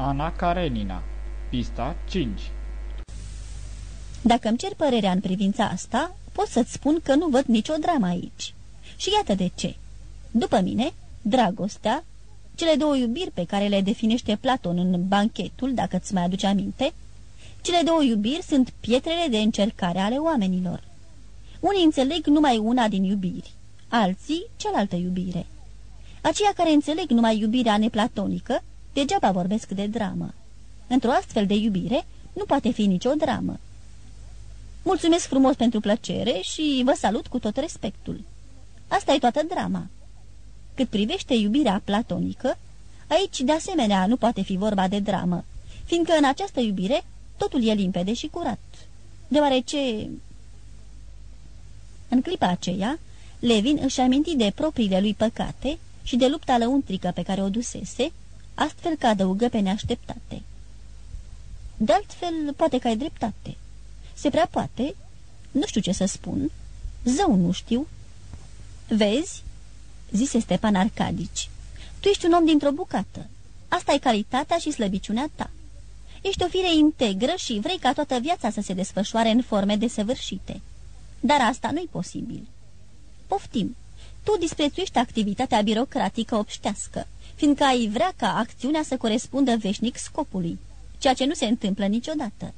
Ana Karenina Pista 5 Dacă îmi cer părerea în privința asta, pot să-ți spun că nu văd nicio dramă aici. Și iată de ce. După mine, dragostea, cele două iubiri pe care le definește Platon în banchetul, dacă îți mai aduce aminte, cele două iubiri sunt pietrele de încercare ale oamenilor. Unii înțeleg numai una din iubiri, alții cealaltă iubire. Aceia care înțeleg numai iubirea neplatonică, degeaba vorbesc de dramă. Într-o astfel de iubire nu poate fi nicio dramă. Mulțumesc frumos pentru plăcere și vă salut cu tot respectul. Asta e toată drama. Cât privește iubirea platonică, aici de asemenea nu poate fi vorba de dramă, fiindcă în această iubire totul e limpede și curat, deoarece... În clipa aceea, Levin își aminti de propriile lui păcate și de lupta lăuntrică pe care o dusese, astfel că adăugă pe neașteptate. De altfel, poate că ai dreptate. Se prea poate, nu știu ce să spun, zău nu știu. Vezi, zise Stepan Arcadici, tu ești un om dintr-o bucată. Asta e calitatea și slăbiciunea ta. Ești o fire integră și vrei ca toată viața să se desfășoare în forme desăvârșite. Dar asta nu-i posibil. Poftim, tu disprețuiești activitatea birocratică obștească, fiindcă ai vrea ca acțiunea să corespundă veșnic scopului, ceea ce nu se întâmplă niciodată.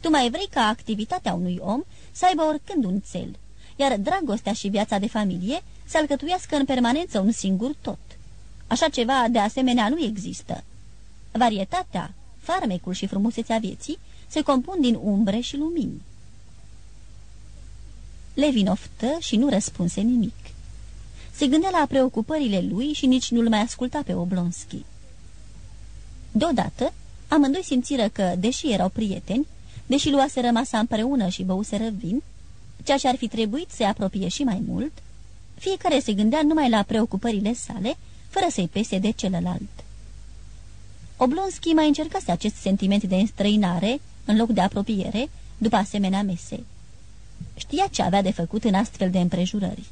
Tu mai vrei ca activitatea unui om să aibă oricând un cel, iar dragostea și viața de familie să alcătuiască în permanență un singur tot. Așa ceva de asemenea nu există. Varietatea, farmecul și frumusețea vieții se compun din umbre și lumini. Levin oftă și nu răspunse nimic. Se gândea la preocupările lui și nici nu-l mai asculta pe Oblonski. Deodată, amândoi simțiră că, deși erau prieteni, deși luaseră masa împreună și băuseră vin, ceea ce ar fi trebuit să-i apropie și mai mult, fiecare se gândea numai la preocupările sale, fără să-i pese de celălalt. Oblonski mai încercase acest sentiment de înstrăinare, în loc de apropiere, după asemenea mese. Știa ce avea de făcut în astfel de împrejurări.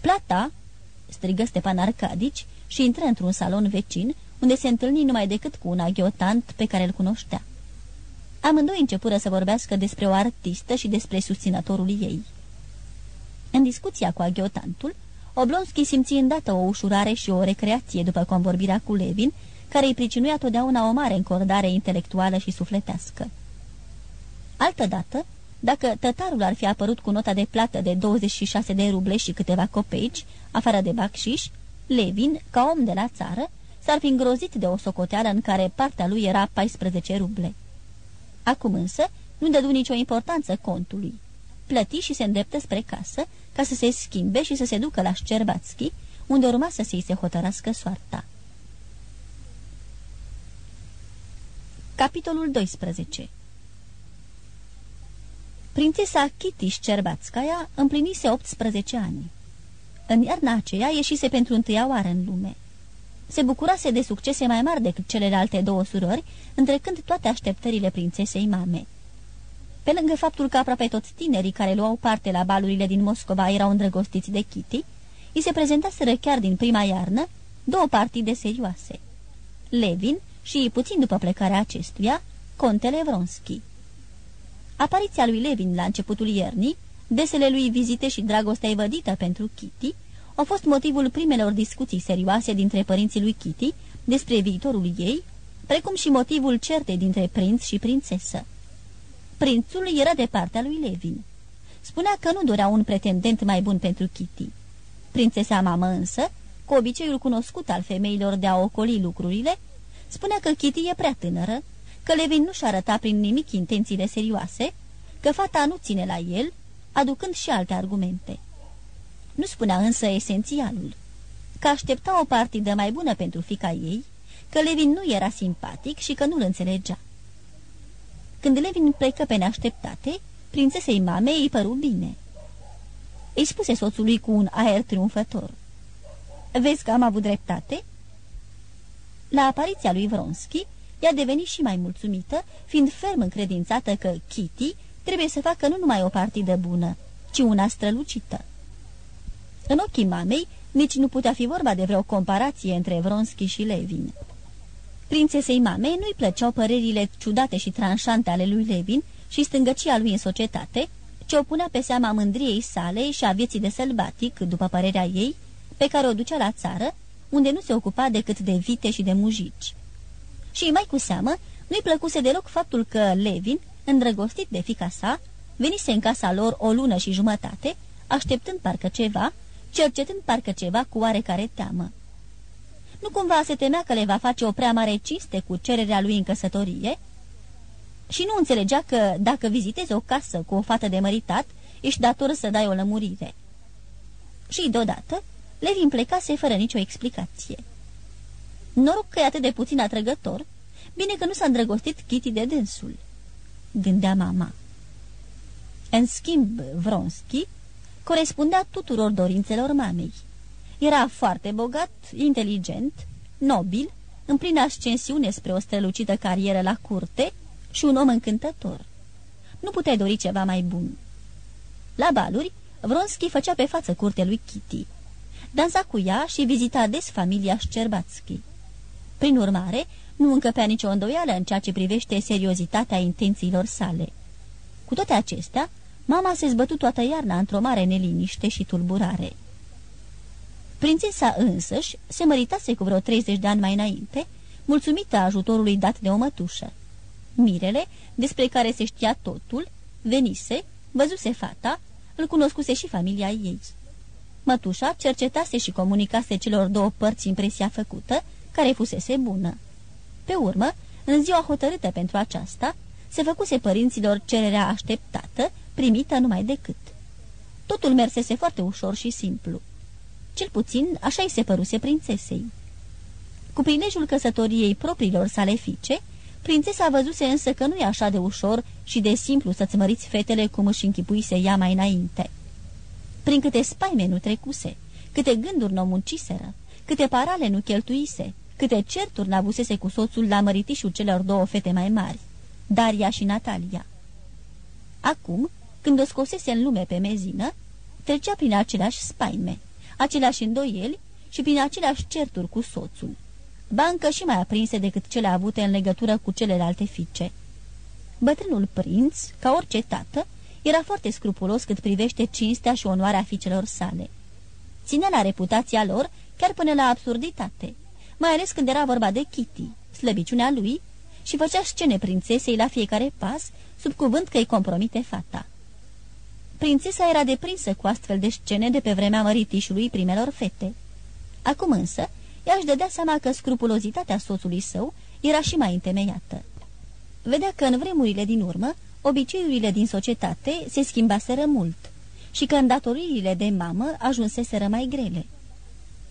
Plata, strigă Stepan Arcadici și intră într-un salon vecin, unde se întâlni numai decât cu un aghiotant pe care îl cunoștea. Amândoi începură să vorbească despre o artistă și despre susținătorul ei. În discuția cu aghiotantul, Oblonski simți îndată o ușurare și o recreație după convorbirea cu Levin, care îi pricinuia totdeauna o mare încordare intelectuală și sufletească. Altădată, dacă tătarul ar fi apărut cu nota de plată de 26 de ruble și câteva copeici, afară de bacșiș, Levin, ca om de la țară, s-ar fi îngrozit de o socoteală în care partea lui era 14 ruble. Acum însă nu dădu nicio importanță contului. Plăti și se îndreptă spre casă ca să se schimbe și să se ducă la Șcerbațchi, unde urma să se-i se hotărască soarta. Capitolul 12 Prințesa Kitty Șcerbațcaia împlinise 18 ani. În iarna aceea ieșise pentru întâia oară în lume. Se bucurase de succese mai mari decât celelalte două surori, întrecând toate așteptările prințesei mame. Pe lângă faptul că aproape toți tinerii care luau parte la balurile din Moscova erau îndrăgostiți de Kitty, îi se prezentaseră chiar din prima iarnă două partide serioase. Levin și, puțin după plecarea acestuia, contele Vronski. Apariția lui Levin la începutul iernii, desele lui vizite și dragostea evădită pentru Kitty, au fost motivul primelor discuții serioase dintre părinții lui Kitty despre viitorul ei, precum și motivul certei dintre prinț și prințesă. Prințul era de partea lui Levin. Spunea că nu dorea un pretendent mai bun pentru Kitty. Prințesa mamă însă, cu obiceiul cunoscut al femeilor de a ocoli lucrurile, spunea că Kitty e prea tânără, că Levin nu-și arăta prin nimic intențiile serioase, că fata nu ține la el, aducând și alte argumente. Nu spunea însă esențialul, că aștepta o partidă mai bună pentru fica ei, că Levin nu era simpatic și că nu-l înțelegea. Când Levin plecă pe neașteptate, prințesei mamei îi păru bine. Îi spuse soțului cu un aer triumfător. Vezi că am avut dreptate?" La apariția lui Vronski, ea deveni și mai mulțumită, fiind ferm încredințată că Kitty trebuie să facă nu numai o partidă bună, ci una strălucită. În ochii mamei, nici nu putea fi vorba de vreo comparație între Vronski și Levin. Prințesei mamei nu-i plăceau părerile ciudate și tranșante ale lui Levin și stângăcia lui în societate, ce o punea pe seama mândriei sale și a vieții de sălbatic, după părerea ei, pe care o ducea la țară, unde nu se ocupa decât de vite și de mujici. Și mai cu seamă, nu-i plăcuse deloc faptul că Levin, îndrăgostit de fica sa, venise în casa lor o lună și jumătate, așteptând parcă ceva, cercetând parcă ceva cu oarecare teamă. Nu cumva se temea că le va face o prea mare cinste cu cererea lui în căsătorie? Și nu înțelegea că, dacă vizitezi o casă cu o fată de măritat, ești dator să dai o lămurire. Și, deodată, Levin plecase fără nicio explicație. Noroc că e atât de puțin atrăgător, bine că nu s-a îndrăgostit Kitty de dânsul, gândea mama. În schimb, Vronski corespundea tuturor dorințelor mamei. Era foarte bogat, inteligent, nobil, în plină ascensiune spre o strălucită carieră la curte și un om încântător. Nu puteai dori ceva mai bun. La baluri, Vronski făcea pe față curte lui Kitty. Dansa cu ea și vizita des familia Șcerbațchi. Prin urmare, nu încăpea nicio îndoială în ceea ce privește seriozitatea intențiilor sale. Cu toate acestea, mama se zbătu toată iarna într-o mare neliniște și tulburare. Prințesa însăși se măritase cu vreo 30 de ani mai înainte, mulțumită ajutorului dat de o mătușă. Mirele, despre care se știa totul, venise, văzuse fata, îl cunoscuse și familia ei. Mătușa cercetase și comunicase celor două părți impresia făcută, care fusese bună. Pe urmă, în ziua hotărâtă pentru aceasta, se făcuse părinților cererea așteptată, primită numai decât. Totul mersese foarte ușor și simplu. Cel puțin așa îi se păruse prințesei. Cu prilejul căsătoriei propriilor sale fiice, prințesa văzuse însă că nu e așa de ușor și de simplu să-ți măriți fetele cum își închipuise ea mai înainte. Prin câte spaime nu trecuse, câte gânduri nu munciseră, câte parale nu cheltuise, câte certuri n-avusese cu soțul la măritișul celor două fete mai mari, Daria și Natalia. Acum, când o scosese în lume pe mezină, trecea prin aceleași spaime, aceleași îndoieli și prin aceleași certuri cu soțul. Bancă și mai aprinse decât cele avute în legătură cu celelalte fiice. Bătrânul prinț, ca orice tată, era foarte scrupulos cât privește cinstea și onoarea fiicelor sale. Ținea la reputația lor chiar până la absurditate, mai ales când era vorba de Kitty, slăbiciunea lui, și făcea scene prințesei la fiecare pas, sub cuvânt că îi compromite fata. Prințesa era deprinsă cu astfel de scene de pe vremea măritișului primelor fete. Acum însă, ea își dădea seama că scrupulozitatea soțului său era și mai întemeiată. Vedea că în vremurile din urmă, obiceiurile din societate se schimbaseră mult și că îndatoririle de mamă ajunseseră mai grele.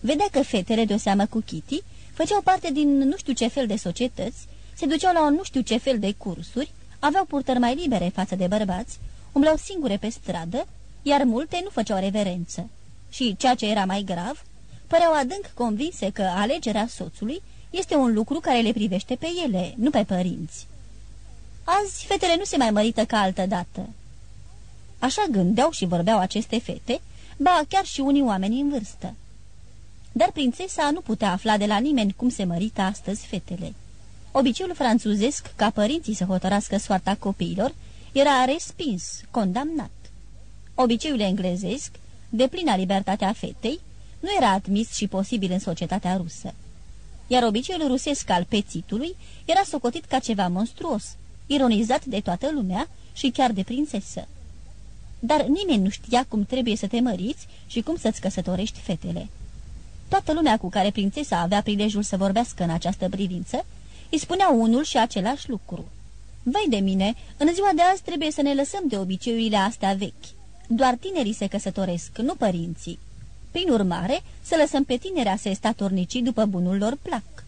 Vedea că fetele de-o seamă cu Kitty făceau parte din nu știu ce fel de societăți, se duceau la un nu știu ce fel de cursuri, aveau purtări mai libere față de bărbați, umblau singure pe stradă, iar multe nu făceau reverență. Și, ceea ce era mai grav, păreau adânc convinse că alegerea soțului este un lucru care le privește pe ele, nu pe părinți. Azi, fetele nu se mai mărită ca altă dată. Așa gândeau și vorbeau aceste fete, ba chiar și unii oameni în vârstă. Dar prințesa nu putea afla de la nimeni cum se mărită astăzi fetele. Obiceiul franțuzesc ca părinții să hotărască soarta copiilor era respins, condamnat. Obiceiul englezesc, de plină libertatea fetei, nu era admis și posibil în societatea rusă. Iar obiceiul rusesc al pețitului era socotit ca ceva monstruos, ironizat de toată lumea și chiar de prințesă. Dar nimeni nu știa cum trebuie să te măriți și cum să-ți căsătorești fetele. Toată lumea cu care prințesa avea prilejul să vorbească în această privință, îi spunea unul și același lucru. Vai de mine, în ziua de azi trebuie să ne lăsăm de obiceiurile astea vechi. Doar tinerii se căsătoresc, nu părinții. Prin urmare, să lăsăm pe tinerea să statornicii după bunul lor plac.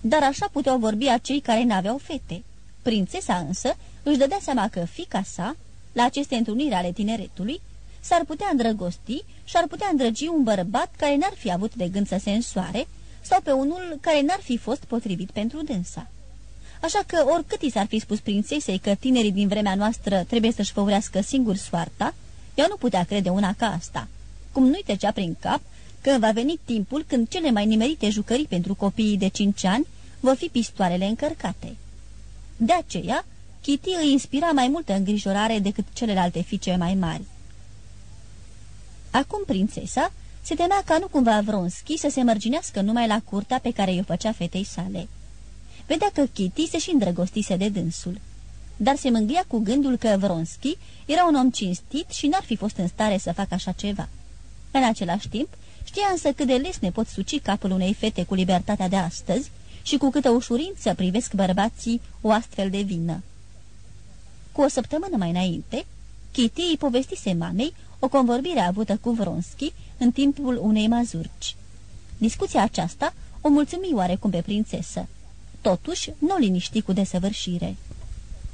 Dar așa puteau vorbi acei care n-aveau fete. Prințesa însă își dădea seama că fica sa, la aceste întruniri ale tineretului, s-ar putea îndrăgosti și ar putea îndrăgi un bărbat care n-ar fi avut de gând să se însoare sau pe unul care n-ar fi fost potrivit pentru dânsa. Așa că, oricât i s-ar fi spus prințesei că tinerii din vremea noastră trebuie să-și făurească singur soarta, ea nu putea crede una ca asta. Cum nu-i trecea prin cap că va veni timpul când cele mai nimerite jucării pentru copiii de cinci ani vor fi pistoarele încărcate. De aceea, Kitty îi inspira mai multă îngrijorare decât celelalte fiice mai mari. Acum prințesa se temea ca nu cumva Vronski să se mărginească numai la curta pe care i-o făcea fetei sale. Vedea că Kitty se și îndrăgostise de dânsul, dar se mângâia cu gândul că Vronski era un om cinstit și n-ar fi fost în stare să facă așa ceva. În același timp, știa însă cât de lesne pot suci capul unei fete cu libertatea de astăzi și cu câtă ușurință privesc bărbații o astfel de vină. Cu o săptămână mai înainte, Kitty îi povestise mamei o convorbire avută cu Vronski în timpul unei mazurci. Discuția aceasta o mulțumi oarecum pe prințesă. Totuși, nu o liniști cu desăvârșire.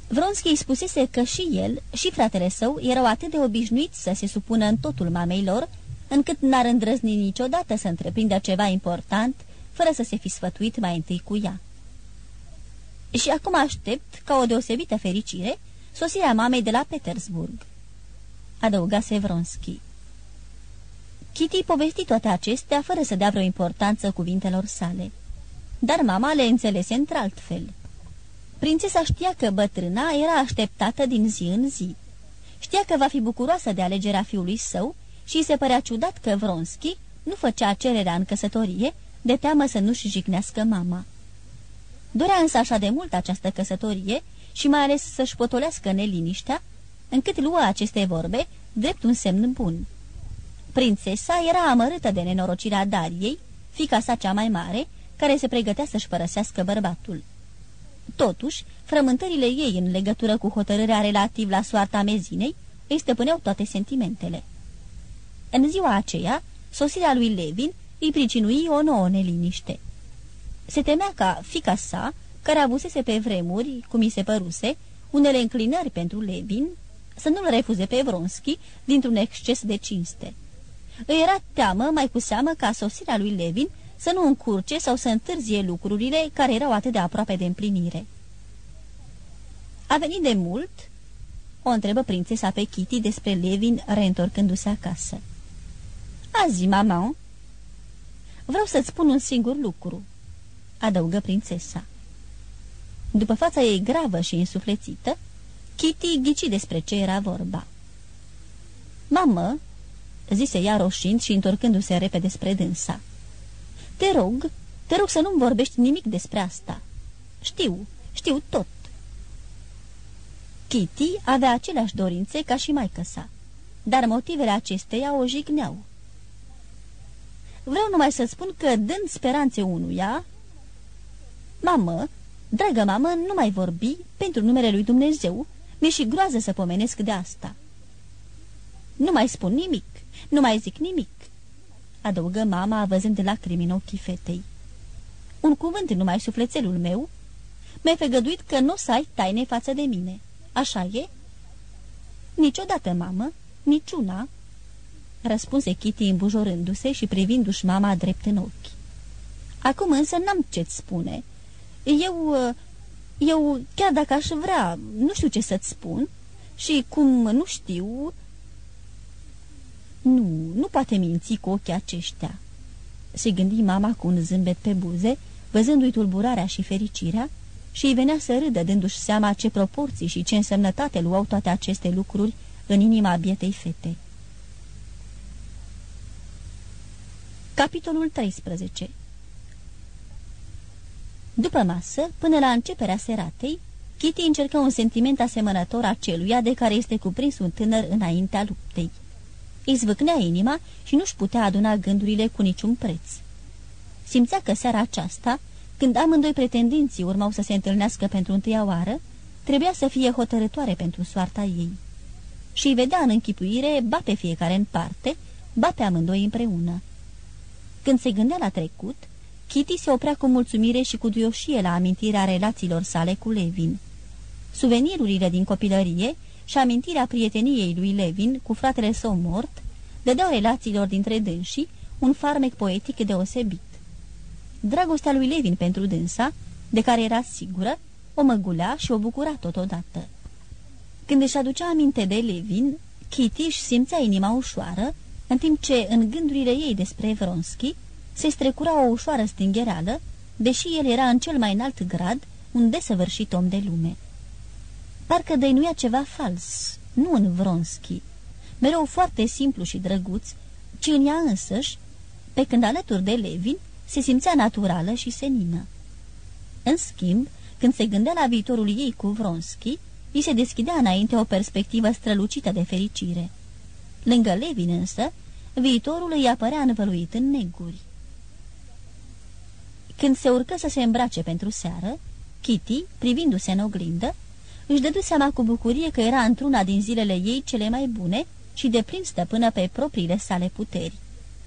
Vronski îi spusese că și el și fratele său erau atât de obișnuiți să se supună în totul mamei lor, încât n-ar îndrăzni niciodată să întreprindă ceva important, fără să se fi sfătuit mai întâi cu ea. Și acum aștept, ca o deosebită fericire, sosirea mamei de la Petersburg. Adăugase Vronski. Kitty povesti toate acestea fără să dea vreo importanță cuvintelor sale. Dar mama le înțelese într-altfel. Prințesa știa că bătrâna era așteptată din zi în zi. Știa că va fi bucuroasă de alegerea fiului său și îi se părea ciudat că Vronski nu făcea cererea în căsătorie de teamă să nu-și jignească mama. Dorea însă așa de mult această căsătorie și mai ales să-și potolească neliniștea, încât lua aceste vorbe drept un semn bun. Prințesa era amărâtă de nenorocirea Dariei, fica sa cea mai mare, care se pregătea să-și părăsească bărbatul. Totuși, frământările ei în legătură cu hotărârea relativ la soarta mezinei îi stăpâneau toate sentimentele. În ziua aceea, sosirea lui Levin îi pricinui o nouă neliniște. Se temea ca fica sa, care avusese pe vremuri, cum i se păruse, unele înclinări pentru Levin, să nu-l refuze pe Vronski dintr-un exces de cinste. Îi era teamă mai cu seamă ca sosirea lui Levin să nu încurce sau să întârzie lucrurile care erau atât de aproape de împlinire. A venit de mult?" o întrebă prințesa pe Kitty despre Levin reîntorcându-se acasă. Azi, mama." Vreau să-ți spun un singur lucru," adăugă prințesa. După fața ei gravă și insuflețită, Kitty ghici despre ce era vorba. Mamă, zise ea roșind și întorcându-se repede spre dânsa. Te rog, te rog să nu-mi vorbești nimic despre asta. Știu, știu tot. Kitty avea aceleași dorințe ca și maică sa, dar motivele acesteia o jigneau. Vreau numai să spun că, dând speranțe unuia... Mamă, dragă mamă, nu mai vorbi pentru numele lui Dumnezeu, mi-e și groază să pomenesc de asta. Nu mai spun nimic, nu mai zic nimic, adăugă mama văzând de lacrimi în ochii fetei. Un cuvânt numai sufletelul meu? Mi-ai făgăduit că nu o să ai taine față de mine. Așa e? Niciodată, mamă, niciuna, răspunse Kitty îmbujorându-se și privindu-și mama drept în ochi. Acum însă n-am ce-ți spune. Eu, eu, chiar dacă aș vrea, nu știu ce să-ți spun și cum nu știu... Nu, nu poate minți cu ochii aceștia. Se gândi mama cu un zâmbet pe buze, văzându-i tulburarea și fericirea, și îi venea să râdă dându-și seama ce proporții și ce însemnătate luau toate aceste lucruri în inima bietei fete. Capitolul 13 După masă, până la începerea seratei, Kitty încercă un sentiment asemănător aceluia de care este cuprins un tânăr înaintea luptei. Îi zvâcnea inima și nu-și putea aduna gândurile cu niciun preț. Simțea că seara aceasta, când amândoi pretendenții urmau să se întâlnească pentru întâia oară, trebuia să fie hotărătoare pentru soarta ei. Și îi vedea în închipuire, ba pe fiecare în parte, ba pe amândoi împreună. Când se gândea la trecut, Kitty se oprea cu mulțumire și cu duioșie la amintirea relațiilor sale cu Levin. Suvenirurile din copilărie și amintirea prieteniei lui Levin cu fratele său mort dădeau relațiilor dintre dânsii un farmec poetic deosebit. Dragostea lui Levin pentru dânsa, de care era sigură, o măgulea și o bucura totodată. Când își aducea aminte de Levin, Kitty își simțea inima ușoară, în timp ce în gândurile ei despre Vronski se strecura o ușoară stinghereală, deși el era în cel mai înalt grad un desăvârșit om de lume. Parcă dăinuia ceva fals, nu în Vronski, mereu foarte simplu și drăguț, ci în ea însăși, pe când alături de Levin se simțea naturală și senină. În schimb, când se gândea la viitorul ei cu Vronski, îi se deschidea înainte o perspectivă strălucită de fericire. Lângă Levin însă, viitorul îi apărea învăluit în neguri. Când se urcă să se îmbrace pentru seară, Kitty, privindu-se în oglindă, își dădu seama cu bucurie că era într-una din zilele ei cele mai bune și de plin stăpână pe propriile sale puteri,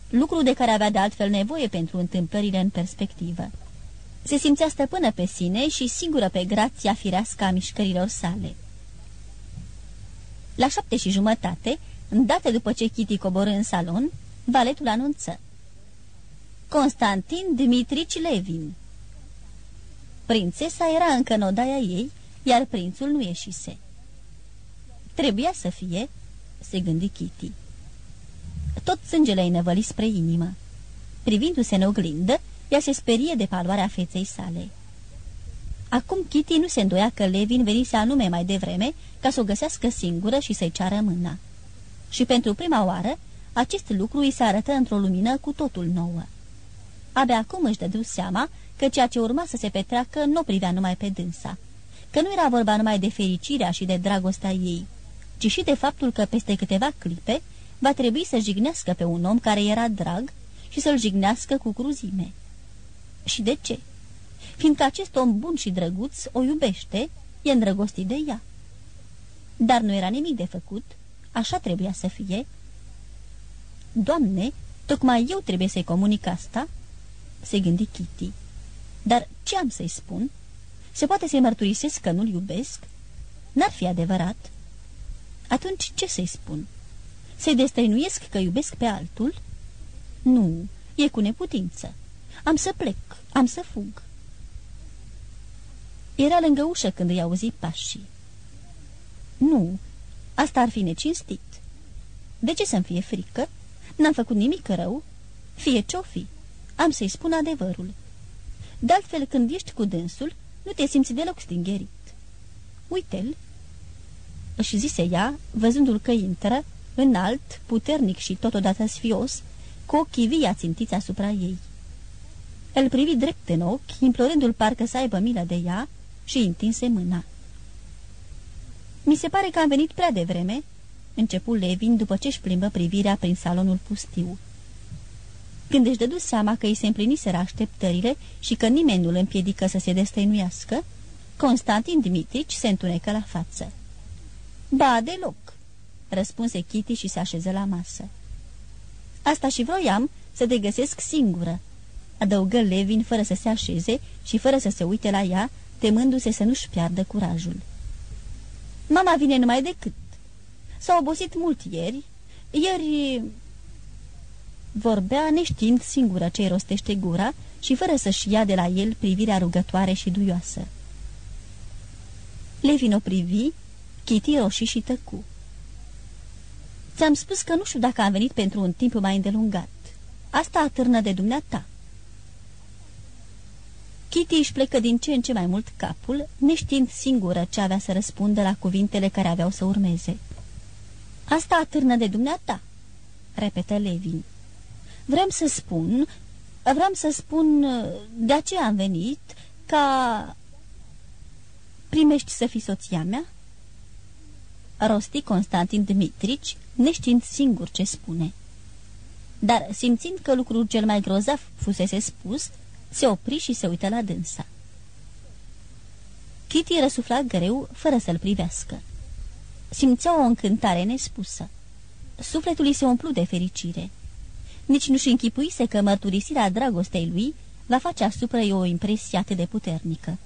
lucru de care avea de altfel nevoie pentru întâmplările în perspectivă. Se simțea stăpână pe sine și sigură pe grația firească a mișcărilor sale. La șapte și jumătate, îndată după ce Kitty coborâ în salon, valetul anunță. Constantin Dmitrici Levin Prințesa era încă în odaia ei, iar prințul nu ieșise. Trebuia să fie, se gândi Kitty. Tot sângele îi năvăli spre inimă. Privindu-se în oglindă, ea se sperie de paloarea feței sale. Acum Kitty nu se îndoia că Levin venise anume mai devreme ca să o găsească singură și să-i ceară mâna. Și pentru prima oară, acest lucru îi se arătă într-o lumină cu totul nouă. Abia acum își dădu seama că ceea ce urma să se petreacă nu privea numai pe dânsa, că nu era vorba numai de fericirea și de dragostea ei, ci și de faptul că peste câteva clipe va trebui să jignească pe un om care era drag și să-l jignească cu cruzime. Și de ce? Fiindcă acest om bun și drăguț o iubește, e îndrăgostit de ea. Dar nu era nimic de făcut, așa trebuia să fie. Doamne, tocmai eu trebuie să-i comunic asta?" Se gândi Kitty. Dar ce am să-i spun? Se poate să-i mărturisesc că nu-l iubesc? N-ar fi adevărat. Atunci ce să-i spun? Să-i destăinuiesc că iubesc pe altul? Nu, e cu neputință. Am să plec, am să fug. Era lângă ușă când îi auzi pașii. Nu, asta ar fi necinstit. De ce să-mi fie frică? N-am făcut nimic rău. Fie ce-o fi, am să-i spun adevărul. De altfel, când ești cu dânsul, nu te simți deloc stingerit. Uite-l, își zise ea, văzându-l că intră, înalt, puternic și totodată sfios, cu ochii vii ațintiți asupra ei. Îl privi drept în ochi, implorându-l parcă să aibă milă de ea și întinse mâna. Mi se pare că am venit prea devreme," începu Levin după ce își plimbă privirea prin salonul pustiu. Când își dădu seama că îi se împliniseră așteptările și că nimeni nu-l împiedică să se destăinuiască, Constantin Dmitrici se întunecă la față. Ba, deloc," răspunse Kitty și se așeză la masă. Asta și vroiam să te găsesc singură," adăugă Levin fără să se așeze și fără să se uite la ea, temându-se să nu-și piardă curajul. Mama vine numai decât. S-a obosit mult ieri. Ieri Vorbea neștiind singură ce rostește gura și fără să-și ia de la el privirea rugătoare și duioasă. Levin o privi, Kitty roșii și tăcu. Ți-am spus că nu știu dacă am venit pentru un timp mai îndelungat. Asta atârnă de dumneata. Kitty își plecă din ce în ce mai mult capul, neștiind singură ce avea să răspundă la cuvintele care aveau să urmeze. Asta atârnă de dumneata, repetă Levin. Vrem să spun, vreau să spun, de aceea am venit, ca... Primești să fii soția mea? Rosti Constantin Dmitrici, neștiind singur ce spune. Dar, simțind că lucrul cel mai grozav fusese spus, se opri și se uită la dânsa. Kitty răsufla greu, fără să-l privească. Simțea o încântare nespusă. Sufletul îi se umplu de fericire nici nu-și închipuise că mărturisirea dragostei lui va face asupra ei o impresie atât de puternică.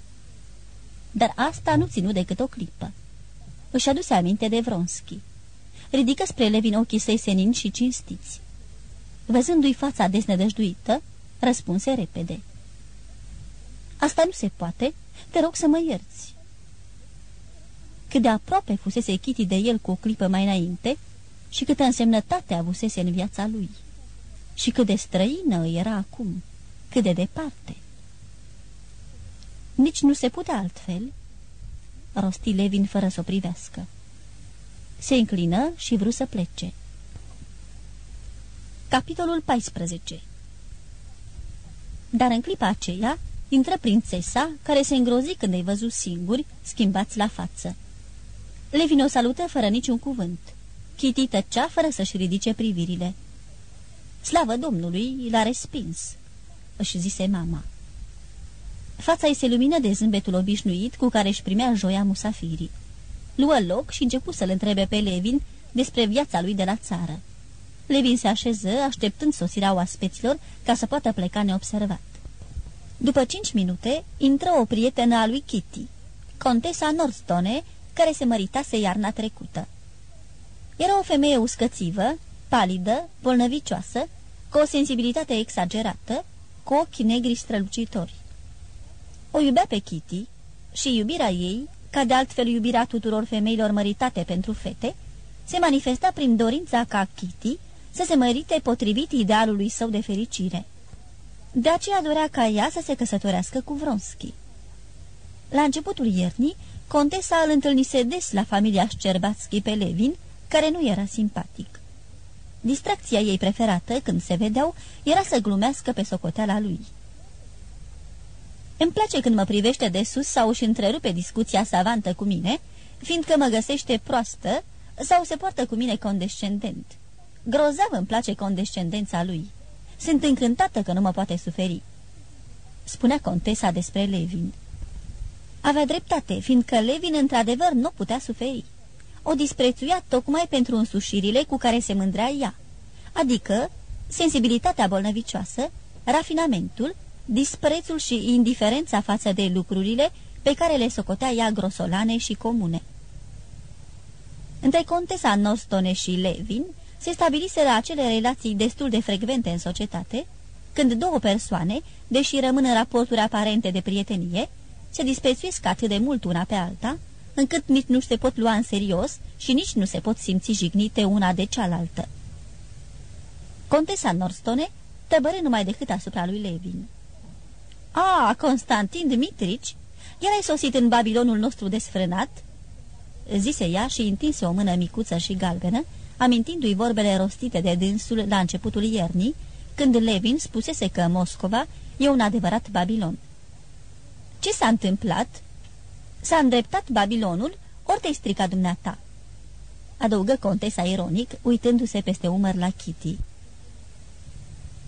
Dar asta nu ținu decât o clipă. Își aduse aminte de Vronski. Ridică spre Levin ochii săi senin și cinstiți. Văzându-i fața desnădăjduită, răspunse repede. Asta nu se poate, te rog să mă ierți. Cât de aproape fusese Kitty de el cu o clipă mai înainte, și câtă însemnătate avusese în viața lui. Și cât de străină era acum, cât de departe. Nici nu se putea altfel, rosti Levin fără să o privească. Se înclină și vrut să plece. Capitolul 14 Dar în clipa aceea intră prințesa, care se îngrozi când îi văzut singuri, schimbați la față. Levin o salută fără niciun cuvânt. Kitty tăcea fără să-și ridice privirile. Slavă Domnului, l-a respins, își zise mama. Fața ei se lumină de zâmbetul obișnuit cu care își primea joia musafirii. Luă loc și începu să-l întrebe pe Levin despre viața lui de la țară. Levin se așeză, așteptând sosirea oaspeților ca să poată pleca neobservat. După cinci minute, intră o prietenă a lui Kitty, contesa Nordstone, care se măritase iarna trecută. Era o femeie uscățivă, palidă, bolnăvicioasă, cu o sensibilitate exagerată, cu ochi negri strălucitori. O iubea pe Kitty și iubirea ei, ca de altfel iubirea tuturor femeilor măritate pentru fete, se manifesta prin dorința ca Kitty să se mărite potrivit idealului său de fericire. De aceea dorea ca ea să se căsătorească cu Vronski. La începutul iernii, contesa îl întâlnise des la familia Șcerbatski pe Levin, care nu era simpatic. Distracția ei preferată, când se vedeau, era să glumească pe socoteala lui. Îmi place când mă privește de sus sau își întrerupe discuția savantă cu mine, fiindcă mă găsește proastă sau se poartă cu mine condescendent. Grozav îmi place condescendența lui. Sunt încântată că nu mă poate suferi. Spunea contesa despre Levin. Avea dreptate, fiindcă Levin într-adevăr nu putea suferi. O disprețuia tocmai pentru însușirile cu care se mândrea ea, adică sensibilitatea bolnăvicioasă, rafinamentul, disprețul și indiferența față de lucrurile pe care le socotea ea grosolane și comune. Între contesa Nostone și Levin se stabiliseră acele relații destul de frecvente în societate, când două persoane, deși rămân în raporturi aparente de prietenie, se disprețuiesc atât de mult una pe alta, încât nici nu se pot lua în serios și nici nu se pot simți jignite una de cealaltă. Contesa Norstone tăbără numai decât asupra lui Levin. A, Constantin Dmitrici, el ai sosit în Babilonul nostru desfrânat?" zise ea și întinse o mână micuță și galbenă, amintindu-i vorbele rostite de dânsul la începutul iernii, când Levin spusese că Moscova e un adevărat Babilon. Ce s-a întâmplat?" S-a îndreptat Babilonul, ori te-ai stricat dumneata?" Adăugă contesa ironic, uitându-se peste umăr la Kitty.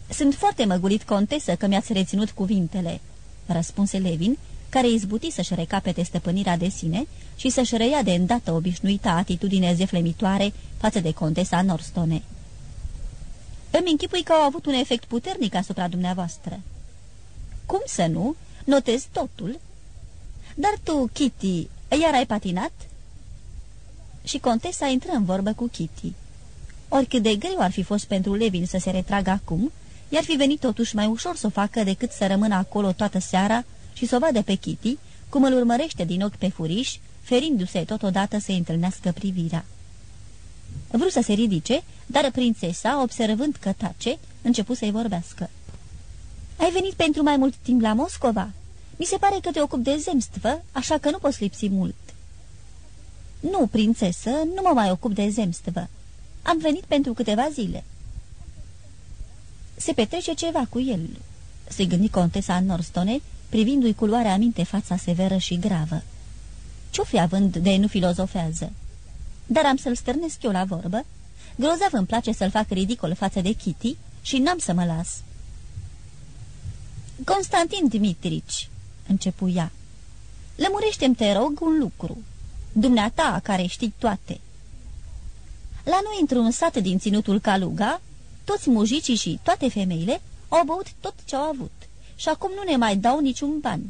Sunt foarte măgulit, contesă, că mi-ați reținut cuvintele," răspunse Levin, care izbuti să-și recapete stăpânirea de sine și să-și reia de îndată obișnuita atitudine zeflemitoare față de contesa Norstone. Îmi închipui că au avut un efect puternic asupra dumneavoastră." Cum să nu? Notez totul." Dar tu, Kitty, iar ai patinat?" Și contesa intră în vorbă cu Kitty. Oricât de greu ar fi fost pentru Levin să se retragă acum, i-ar fi venit totuși mai ușor să o facă decât să rămână acolo toată seara și să o vadă pe Kitty, cum îl urmărește din ochi pe furiș, ferindu-se totodată să-i întâlnească privirea. Vrut să se ridice, dar prințesa, observând că tace, începu să-i vorbească. Ai venit pentru mai mult timp la Moscova? Mi se pare că te ocup de zemstvă, așa că nu poți lipsi mult." Nu, prințesă, nu mă mai ocup de zemstvă. Am venit pentru câteva zile." Se petrece ceva cu el," se gândi contesa Norstone, privindu-i culoarea aminte fața severă și gravă. Ce-o fi având de nu filozofează? Dar am să-l stârnesc eu la vorbă. Grozav îmi place să-l fac ridicol față de Kitty și n-am să mă las." Constantin Dimitrici," începu ea, lămurește-mi, te rog, un lucru. Dumneata, care știi toate." La noi, într-un sat din ținutul Caluga, toți mujicii și toate femeile au băut tot ce au avut și acum nu ne mai dau niciun ban.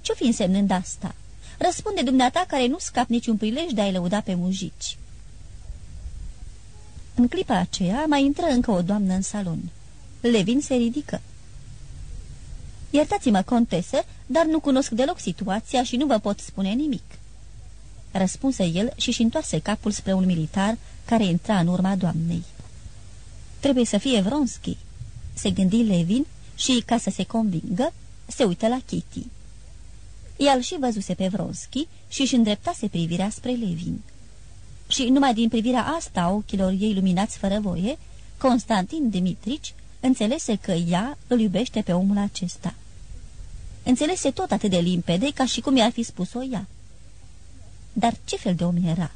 Ce-o fi însemnând asta? Răspunde dumneata care nu scap niciun prilej de a-i lăuda pe mujici. În clipa aceea mai intră încă o doamnă în salon. Levin se ridică. Iertați-mă, contesă, dar nu cunosc deloc situația și nu vă pot spune nimic." Răspunse el și-și întoarse capul spre un militar care intra în urma doamnei. Trebuie să fie Vronski, se gândi Levin și, ca să se convingă, se uită la Kitty. El și văzuse pe Vronski și își îndreptase privirea spre Levin. Și numai din privirea asta ochilor ei luminați fără voie, Constantin Dimitrici înțelese că ea îl iubește pe omul acesta. Înțelese tot atât de limpede ca și cum i-ar fi spus-o ea. Dar ce fel de om era?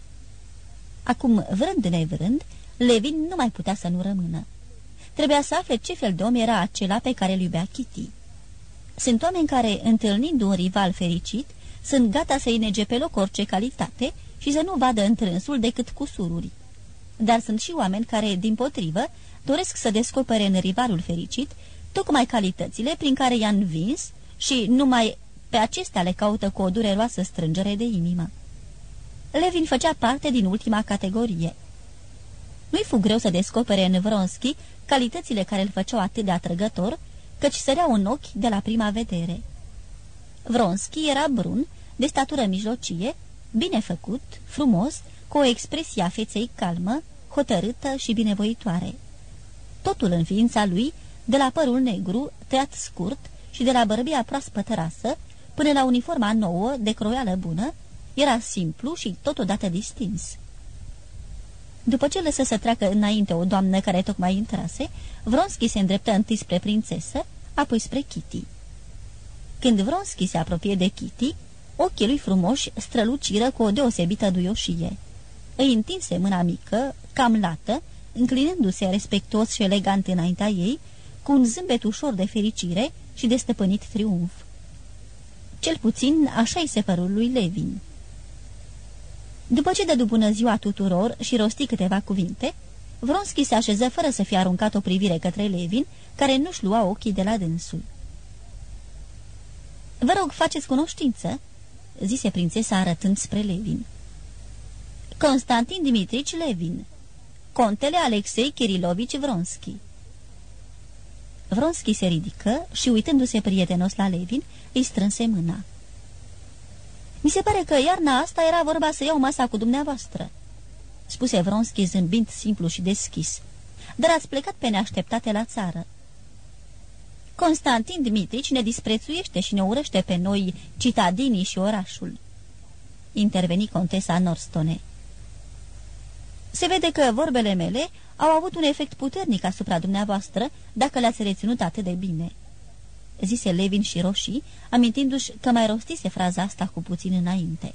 Acum, vrând nevrând, Levin nu mai putea să nu rămână. Trebuia să afle ce fel de om era acela pe care îl iubea Kitty. Sunt oameni care, întâlnind un rival fericit, sunt gata să-i nege pe loc orice calitate și să nu vadă întrânsul decât cu sururi. Dar sunt și oameni care, din potrivă, doresc să descopere în rivalul fericit tocmai calitățile prin care i-a învins și numai pe acestea le caută cu o dureroasă strângere de inimă. Levin făcea parte din ultima categorie. Nu-i fu greu să descopere în Vronski calitățile care îl făceau atât de atrăgător, căci săreau în ochi de la prima vedere. Vronski era brun, de statură mijlocie, bine făcut, frumos, cu o expresie a feței calmă, hotărâtă și binevoitoare. Totul în ființa lui, de la părul negru, tăiat scurt și de la bărbia proaspătă rasă, până la uniforma nouă, de croială bună, era simplu și totodată distins. După ce lăsă să treacă înainte o doamnă care tocmai intrase, Vronski se îndreptă întâi spre prințesă, apoi spre Kitty. Când Vronski se apropie de Kitty, ochii lui frumoși străluciră cu o deosebită duioșie. Îi întinse mâna mică, cam lată, înclinându-se respectuos și elegant înaintea ei, cu un zâmbet ușor de fericire și de stăpânit triumf. Cel puțin așa-i se părul lui Levin. După ce dădu bună ziua tuturor și rosti câteva cuvinte, Vronski se așeză fără să fie aruncat o privire către Levin, care nu-și lua ochii de la dânsul. Vă rog, faceți cunoștință?" zise prințesa arătând spre Levin. Constantin Dimitrici Levin, contele Alexei Kirilovici Vronski. Vronski se ridică și, uitându-se prietenos la Levin, îi strânse mâna. Mi se pare că iarna asta era vorba să iau masa cu dumneavoastră," spuse Vronski zâmbind simplu și deschis. Dar ați plecat pe neașteptate la țară." Constantin Dmitrici ne disprețuiește și ne urăște pe noi citadinii și orașul." Interveni contesa Norstone. Se vede că vorbele mele au avut un efect puternic asupra dumneavoastră, dacă le-ați reținut atât de bine." zise Levin și roșii, amintindu-și că mai rostise fraza asta cu puțin înainte.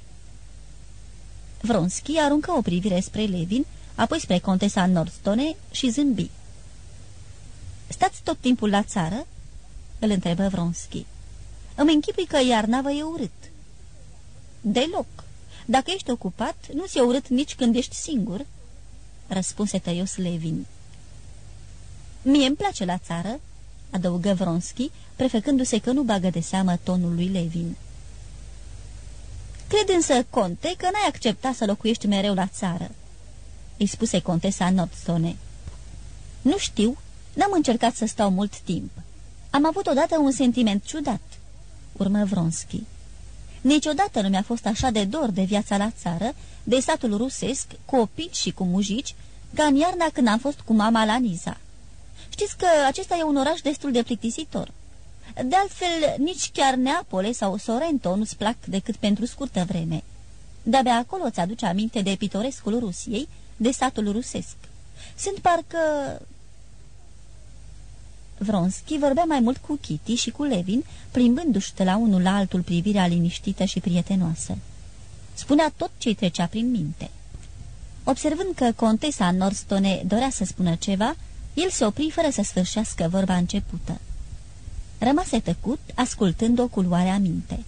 Vronski aruncă o privire spre Levin, apoi spre contesa Nordstone și zâmbi. Stați tot timpul la țară?" îl întrebă Vronski. Îmi închipui că iarna vă e urât." Deloc. Dacă ești ocupat, nu ți-e urât nici când ești singur," răspunse tăios Levin. Mie îmi place la țară," adăugă Vronski, prefăcându-se că nu bagă de seamă tonul lui Levin. Cred însă, conte, că n-ai acceptat să locuiești mereu la țară," îi spuse contesa Nordstone. Nu știu, n-am încercat să stau mult timp. Am avut odată un sentiment ciudat," urmă Vronski. Niciodată nu mi-a fost așa de dor de viața la țară, de satul rusesc, cu opici și cu mujici, ca în iarna când am fost cu mama la Niza. Știți că acesta e un oraș destul de plictisitor. De altfel, nici chiar Neapole sau Sorrento nu-ți plac decât pentru scurtă vreme. De-abia acolo ți aduce aminte de pitorescul Rusiei, de satul rusesc. Sunt parcă... Vronski vorbea mai mult cu Kitty și cu Levin, plimbându-și de la unul la altul privirea liniștită și prietenoasă. Spunea tot ce-i trecea prin minte. Observând că contesa Norstone dorea să spună ceva, el se opri fără să sfârșească vorba începută. Rămase tăcut, ascultând o culoare minte.